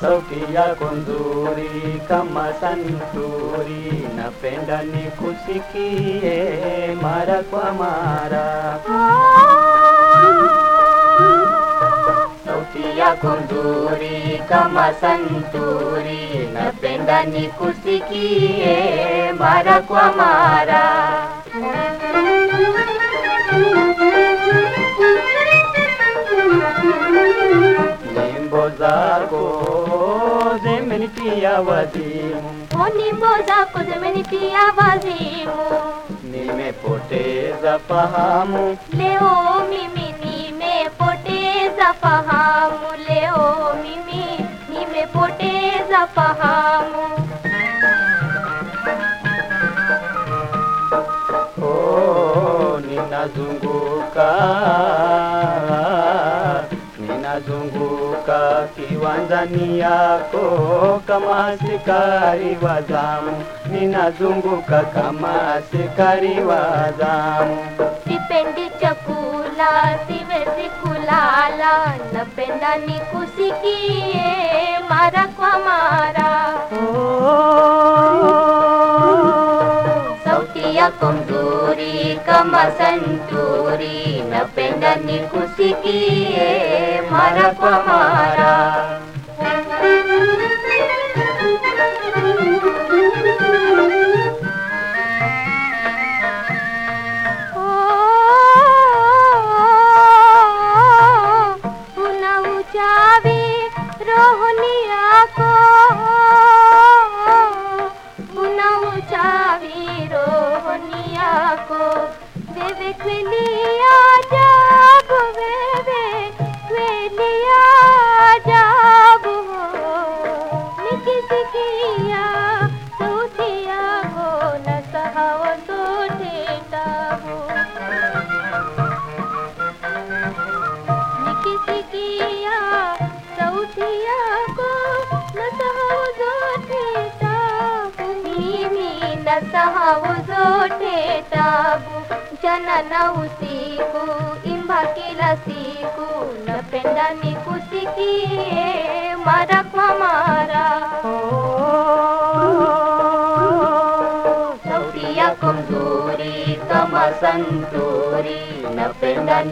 Sauti yako nzuri kama santuri, napenda nikusikie mara kwa mara. पीअ बजे बजानि पिया बीमे पु ले fahamu, leo mimi nimepoteza fahamu. Oh, ninazunguka ninazunguka kiwanjani yako kama askari wa zamu, ninazunguka kama askari wa zamu. Sipendi chakula, siwezi ala na penda ni kusiki e mara kwa sautia com duri, kumzuri kama santuri na penda ni kusiki e mara kwa mara rohoni yako, una uchawi rohoni yako. Wewe kweli ajabu, wewe kweli ajabu. Nikisikia sauti mimi nasahau zote tabu. Mchana na usiku imba kila siku, napenda nikusikie mara kwa mara. Sauti yako mzuri kama santuri, napenda